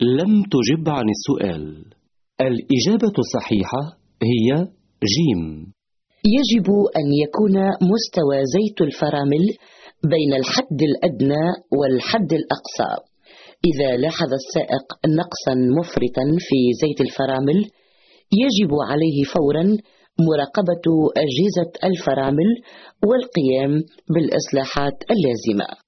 لم تجب عن السؤال. الإجابة الصحيحة هي جيم. يجب أن يكون مستوى زيت الفرامل بين الحد الأدنى والحد الأقصى. إذا لاحظ السائق نقصا مفرطا في زيت الفرامل يجب عليه فورا مراقبة أجهزة الفرامل والقيام بالإصلاحات اللازمة.